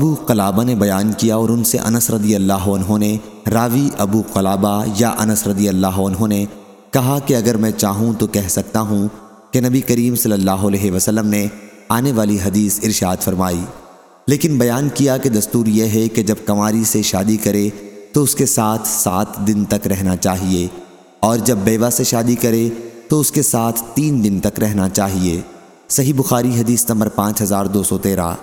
ابو قلابہ نے بیان کیا اور ان سے انس رضی اللہ عنہ نے، راوی ابو قلابہ یا انس رضی اللہ عنہ نے کہا کہ اگر میں چاہوں تو کہہ سکتا ہوں کہ نبی کریم صلی اللہ علیہ وسلم نے آنے والی حدیث ارشاد فرمائی۔ لیکن بیان کیا کہ دستور یہ ہے کہ جب کماری سے شادی کرے تو اس کے ساتھ سات دن تک رہنا چاہیے اور جب بیوہ سے شادی کرے تو اس کے ساتھ تین دن تک رہنا چاہیے۔ صحیح بخاری حدیث نمبر پانچ ہزار دو سو تیرہ۔